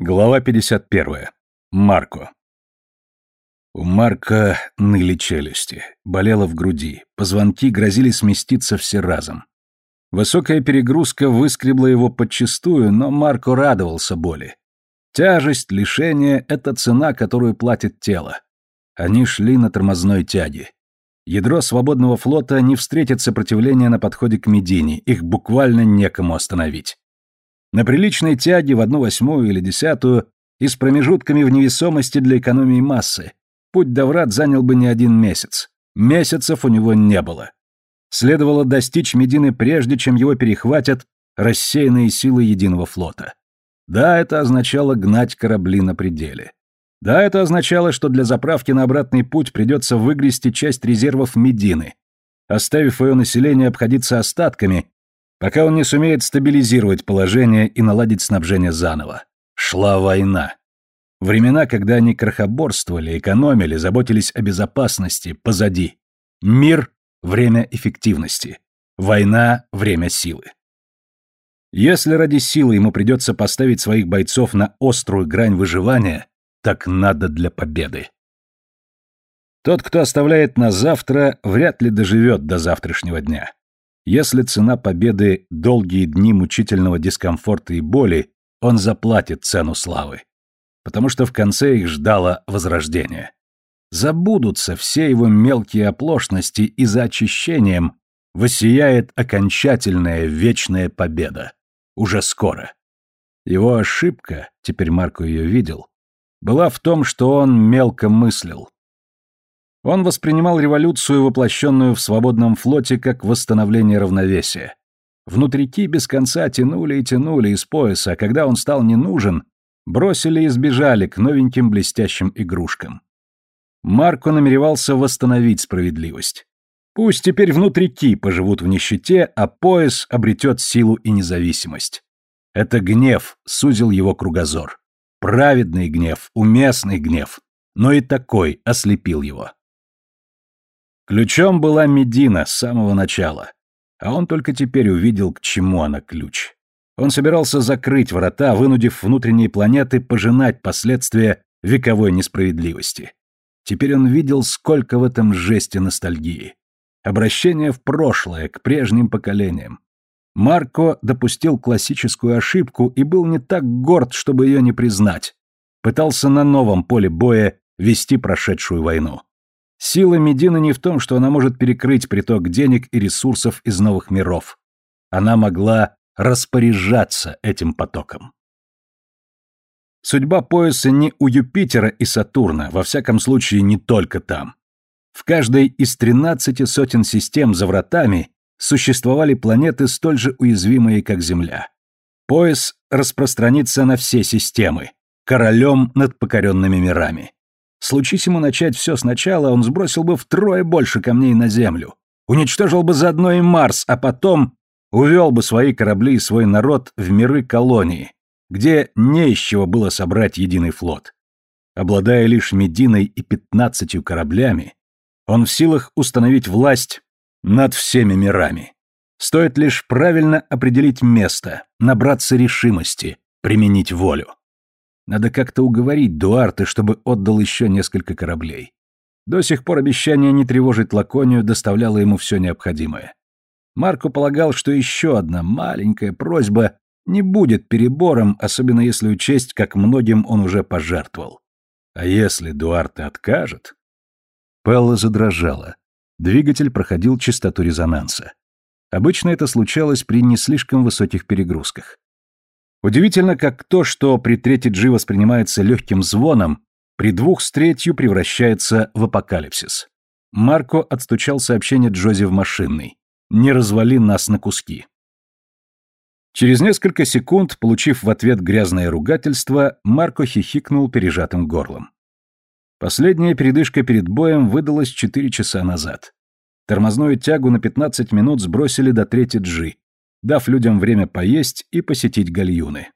Глава 51. Марко. У Марка ныли челюсти, болело в груди, позвонки грозили сместиться все разом. Высокая перегрузка выскребла его подчистую, но Марко радовался боли. Тяжесть, лишение — это цена, которую платит тело. Они шли на тормозной тяге. Ядро свободного флота не встретит сопротивления на подходе к Медине, их буквально некому остановить. На приличной тяге в одну восьмую или десятую и с промежутками в невесомости для экономии массы путь до врат занял бы не один месяц. Месяцев у него не было. Следовало достичь Медины прежде, чем его перехватят рассеянные силы единого флота. Да, это означало гнать корабли на пределе. Да, это означало, что для заправки на обратный путь придется выгрести часть резервов Медины, оставив ее население обходиться остатками пока он не сумеет стабилизировать положение и наладить снабжение заново. Шла война. Времена, когда они крохоборствовали, экономили, заботились о безопасности, позади. Мир – время эффективности. Война – время силы. Если ради силы ему придется поставить своих бойцов на острую грань выживания, так надо для победы. Тот, кто оставляет на завтра, вряд ли доживет до завтрашнего дня. Если цена победы – долгие дни мучительного дискомфорта и боли, он заплатит цену славы. Потому что в конце их ждало возрождение. Забудутся все его мелкие оплошности, и за очищением воссияет окончательная вечная победа. Уже скоро. Его ошибка, теперь Марко ее видел, была в том, что он мелко мыслил. Он воспринимал революцию, воплощенную в свободном флоте, как восстановление равновесия. Внутрики без конца тянули и тянули из пояса, а когда он стал не нужен, бросили и сбежали к новеньким блестящим игрушкам. Марко намеревался восстановить справедливость. Пусть теперь внутрики поживут в нищете, а пояс обретет силу и независимость. Это гнев сузил его кругозор. Праведный гнев, уместный гнев, но и такой ослепил его. Ключом была Медина с самого начала, а он только теперь увидел, к чему она ключ. Он собирался закрыть врата, вынудив внутренние планеты пожинать последствия вековой несправедливости. Теперь он видел, сколько в этом жесте ностальгии. Обращение в прошлое, к прежним поколениям. Марко допустил классическую ошибку и был не так горд, чтобы ее не признать. Пытался на новом поле боя вести прошедшую войну. Сила Медины не в том, что она может перекрыть приток денег и ресурсов из новых миров. Она могла распоряжаться этим потоком. Судьба пояса не у Юпитера и Сатурна, во всяком случае не только там. В каждой из тринадцати сотен систем за вратами существовали планеты столь же уязвимые, как Земля. Пояс распространится на все системы, королем над покоренными мирами. Случись ему начать все сначала, он сбросил бы втрое больше камней на Землю, уничтожил бы заодно и Марс, а потом увел бы свои корабли и свой народ в миры колонии, где не из чего было собрать единый флот. Обладая лишь Мединой и пятнадцатью кораблями, он в силах установить власть над всеми мирами. Стоит лишь правильно определить место, набраться решимости, применить волю. Надо как-то уговорить Дуарте, чтобы отдал еще несколько кораблей. До сих пор обещание не тревожить Лаконию доставляло ему все необходимое. Марко полагал, что еще одна маленькая просьба не будет перебором, особенно если учесть, как многим он уже пожертвовал. А если Дуарте откажет? Пелла задрожала. Двигатель проходил частоту резонанса. Обычно это случалось при не слишком высоких перегрузках. Удивительно, как то, что при трети G воспринимается легким звоном, при двух с третью превращается в апокалипсис. Марко отстучал сообщение Джози в машинный. «Не развали нас на куски». Через несколько секунд, получив в ответ грязное ругательство, Марко хихикнул пережатым горлом. Последняя передышка перед боем выдалась 4 часа назад. Тормозную тягу на 15 минут сбросили до трети G, дав людям время поесть и посетить гальюны.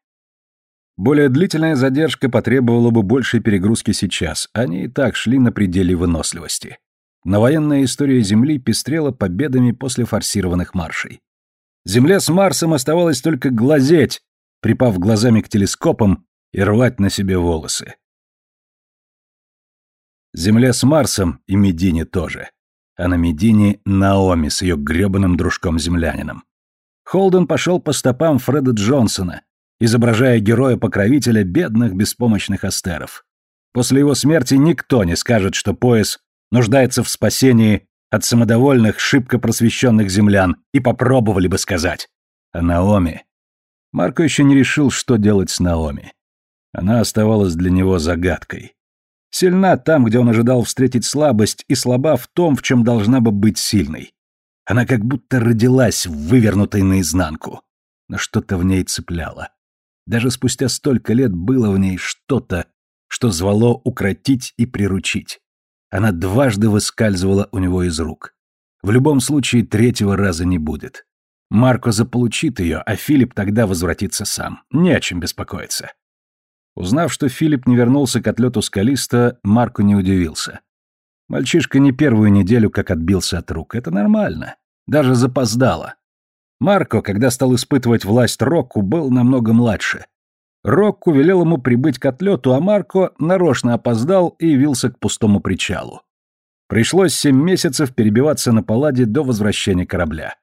Более длительная задержка потребовала бы большей перегрузки сейчас, они и так шли на пределе выносливости. Но военная история Земли пестрела победами после форсированных маршей. Земле с Марсом оставалось только глазеть, припав глазами к телескопам и рвать на себе волосы. Земля с Марсом и Медине тоже. А на Медине Наоми с ее гребаным дружком-землянином. Холден пошел по стопам Фреда Джонсона, изображая героя-покровителя бедных беспомощных астеров. После его смерти никто не скажет, что пояс нуждается в спасении от самодовольных, шибко просвещенных землян, и попробовали бы сказать. А Наоми... Марко еще не решил, что делать с Наоми. Она оставалась для него загадкой. Сильна там, где он ожидал встретить слабость, и слаба в том, в чем должна бы быть сильной. Она как будто родилась, вывернутой наизнанку. Но что-то в ней цепляло. Даже спустя столько лет было в ней что-то, что звало укротить и приручить. Она дважды выскальзывала у него из рук. В любом случае третьего раза не будет. Марко заполучит ее, а Филипп тогда возвратится сам. Не о чем беспокоиться. Узнав, что Филипп не вернулся к отлету скалиста, Марко не удивился. Мальчишка не первую неделю как отбился от рук. Это нормально. Даже запоздало. Марко, когда стал испытывать власть Рокку, был намного младше. Рокку велел ему прибыть к отлету, а Марко нарочно опоздал и явился к пустому причалу. Пришлось семь месяцев перебиваться на паладе до возвращения корабля.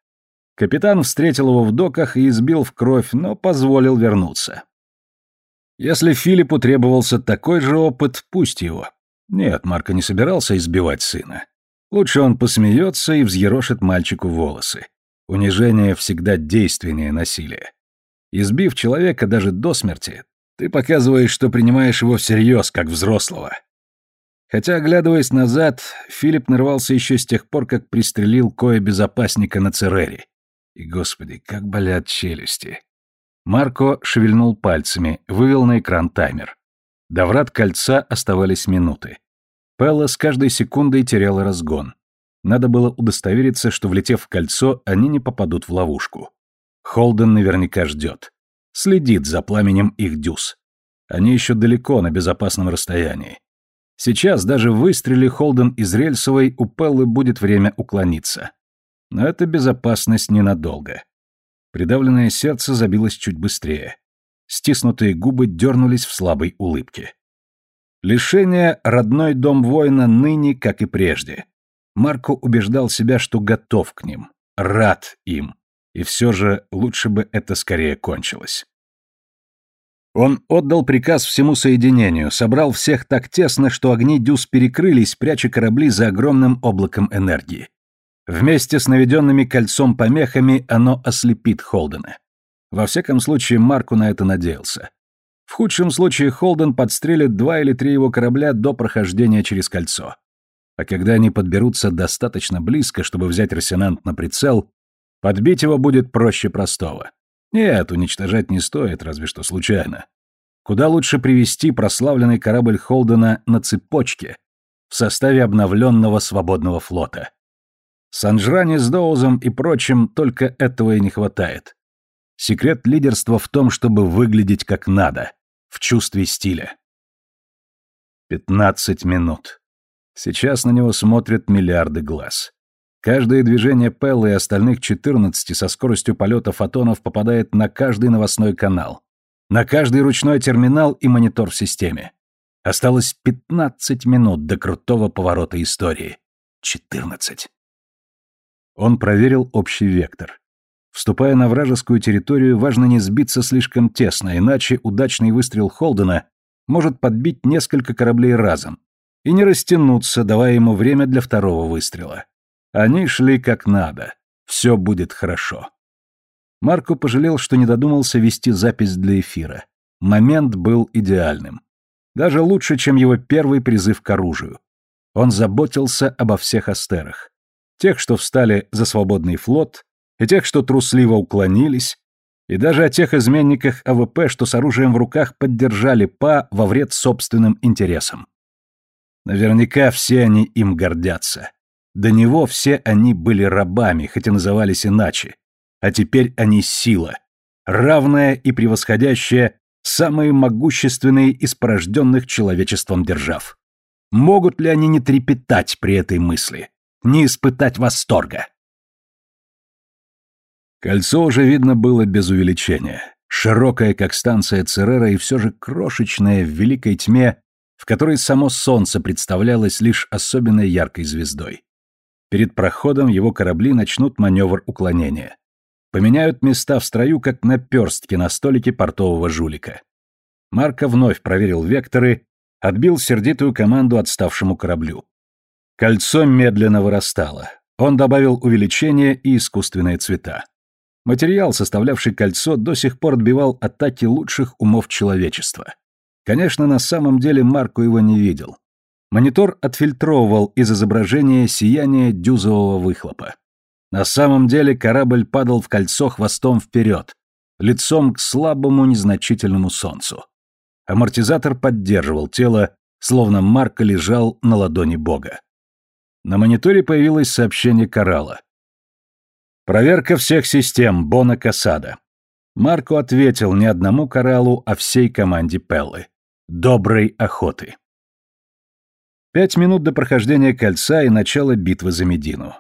Капитан встретил его в доках и избил в кровь, но позволил вернуться. Если Филиппу требовался такой же опыт, пусть его. Нет, Марко не собирался избивать сына. Лучше он посмеется и взъерошит мальчику волосы. Унижение всегда действеннее насилия. Избив человека даже до смерти, ты показываешь, что принимаешь его всерьез, как взрослого. Хотя, оглядываясь назад, Филипп нарвался еще с тех пор, как пристрелил кое-безопасника на Церере. И, господи, как болят челюсти. Марко шевельнул пальцами, вывел на экран таймер. До врат кольца оставались минуты. Пелла с каждой секундой теряла разгон. Надо было удостовериться, что, влетев в кольцо, они не попадут в ловушку. Холден наверняка ждет. Следит за пламенем их дюз. Они еще далеко на безопасном расстоянии. Сейчас даже в выстреле Холден из рельсовой у Пеллы будет время уклониться. Но это безопасность ненадолго. Придавленное сердце забилось чуть быстрее. Стиснутые губы дернулись в слабой улыбке. Лишение родной дом воина ныне, как и прежде. Марко убеждал себя, что готов к ним, рад им. И все же лучше бы это скорее кончилось. Он отдал приказ всему соединению, собрал всех так тесно, что огни дюз перекрылись, пряча корабли за огромным облаком энергии. Вместе с наведенными кольцом помехами оно ослепит Холдена. Во всяком случае, Марку на это надеялся. В худшем случае Холден подстрелит два или три его корабля до прохождения через кольцо. А когда они подберутся достаточно близко, чтобы взять Рассенант на прицел, подбить его будет проще простого. Нет, уничтожать не стоит, разве что случайно. Куда лучше привести прославленный корабль Холдена на цепочке в составе обновленного свободного флота. Санжране с Доузом и прочим только этого и не хватает. Секрет лидерства в том, чтобы выглядеть как надо, в чувстве стиля. Пятнадцать минут. Сейчас на него смотрят миллиарды глаз. Каждое движение Пеллы и остальных четырнадцати со скоростью полета фотонов попадает на каждый новостной канал, на каждый ручной терминал и монитор в системе. Осталось пятнадцать минут до крутого поворота истории. Четырнадцать. Он проверил общий вектор. Вступая на вражескую территорию, важно не сбиться слишком тесно, иначе удачный выстрел Холдена может подбить несколько кораблей разом и не растянуться, давая ему время для второго выстрела. Они шли как надо. Все будет хорошо. Марко пожалел, что не додумался вести запись для эфира. Момент был идеальным. Даже лучше, чем его первый призыв к оружию. Он заботился обо всех астерах тех, что встали за свободный флот, и тех, что трусливо уклонились, и даже о тех изменниках АВП, что с оружием в руках поддержали ПА во вред собственным интересам. Наверняка все они им гордятся. До него все они были рабами, хоть и назывались иначе. А теперь они сила, равная и превосходящая самые могущественные из порожденных человечеством держав. Могут ли они не трепетать при этой мысли? не испытать восторга. Кольцо уже видно было без увеличения. Широкая, как станция Церера, и все же крошечная в великой тьме, в которой само солнце представлялось лишь особенно яркой звездой. Перед проходом его корабли начнут маневр уклонения. Поменяют места в строю, как наперстки на столике портового жулика. Марко вновь проверил векторы, отбил сердитую команду отставшему кораблю. Кольцо медленно вырастало. Он добавил увеличение и искусственные цвета. Материал, составлявший кольцо, до сих пор отбивал атаки лучших умов человечества. Конечно, на самом деле Марко его не видел. Монитор отфильтровывал из изображения сияние дюзового выхлопа. На самом деле корабль падал в кольцо хвостом вперед, лицом к слабому незначительному солнцу. Амортизатор поддерживал тело, словно Марко лежал на ладони бога. На мониторе появилось сообщение Коралла. Проверка всех систем Бона Касада. Марко ответил не одному Кораллу, а всей команде Пеллы. Доброй охоты. Пять минут до прохождения кольца и начала битвы за Медину.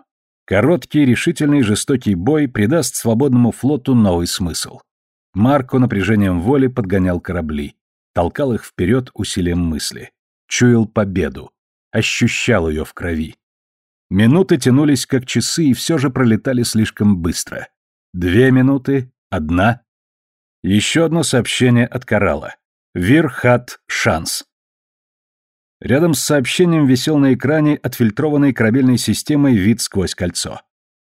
Короткий, решительный, жестокий бой придаст свободному флоту новый смысл. Марко напряжением воли подгонял корабли, толкал их вперед усилием мысли. Чуял победу, ощущал ее в крови. Минуты тянулись как часы и все же пролетали слишком быстро. Две минуты, одна. Еще одно сообщение от Коралла. Вирхат Шанс. Рядом с сообщением висел на экране отфильтрованной корабельной системой вид сквозь кольцо.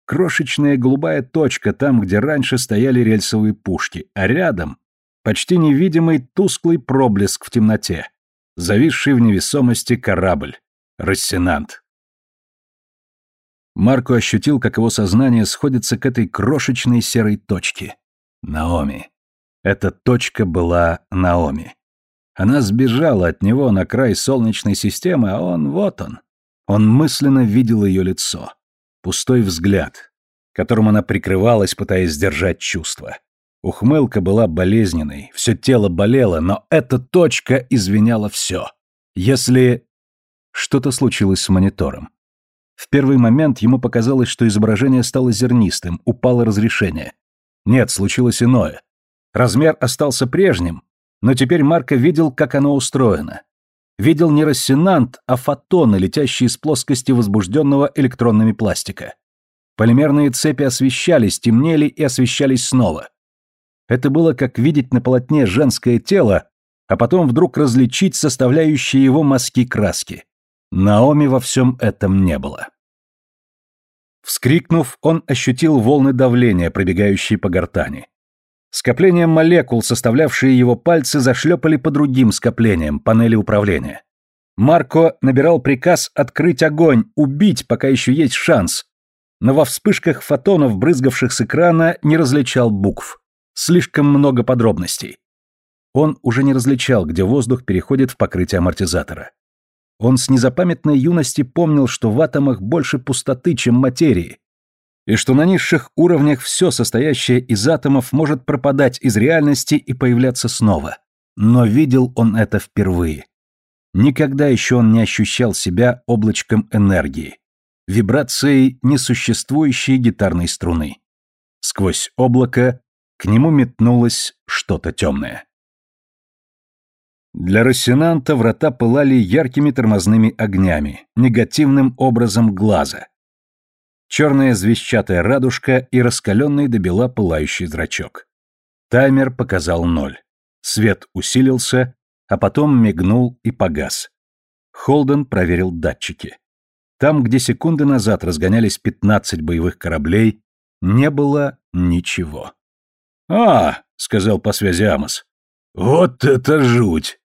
Крошечная голубая точка там, где раньше стояли рельсовые пушки, а рядом почти невидимый тусклый проблеск в темноте, зависший в невесомости корабль. Рассенант. Марко ощутил, как его сознание сходится к этой крошечной серой точке. Наоми. Эта точка была Наоми. Она сбежала от него на край солнечной системы, а он вот он. Он мысленно видел ее лицо. Пустой взгляд, которым она прикрывалась, пытаясь сдержать чувства. Ухмылка была болезненной, все тело болело, но эта точка извиняла все. Если... Что-то случилось с монитором. В первый момент ему показалось, что изображение стало зернистым, упало разрешение. Нет, случилось иное. Размер остался прежним, но теперь Марко видел, как оно устроено. Видел не рассенант, а фотоны, летящие с плоскости возбужденного электронными пластика. Полимерные цепи освещались, темнели и освещались снова. Это было как видеть на полотне женское тело, а потом вдруг различить составляющие его мазки краски. Наоми во всем этом не было. Вскрикнув, он ощутил волны давления, пробегающие по гортани. Скопления молекул, составлявшие его пальцы, зашлепали по другим скоплениям, панели управления. Марко набирал приказ открыть огонь, убить, пока еще есть шанс. Но во вспышках фотонов, брызгавших с экрана, не различал букв. Слишком много подробностей. Он уже не различал, где воздух переходит в покрытие амортизатора. Он с незапамятной юности помнил, что в атомах больше пустоты, чем материи, и что на низших уровнях все, состоящее из атомов, может пропадать из реальности и появляться снова. Но видел он это впервые. Никогда еще он не ощущал себя облачком энергии, вибрацией несуществующей гитарной струны. Сквозь облако к нему метнулось что-то темное. Для Рассенанта врата пылали яркими тормозными огнями, негативным образом глаза. Черная звездчатая радужка и раскаленный до бела пылающий зрачок. Таймер показал ноль. Свет усилился, а потом мигнул и погас. Холден проверил датчики. Там, где секунды назад разгонялись 15 боевых кораблей, не было ничего. «А!» — сказал по связи Амос. «Вот это жуть!»